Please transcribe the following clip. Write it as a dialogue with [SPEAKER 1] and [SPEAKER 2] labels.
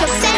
[SPEAKER 1] yourself.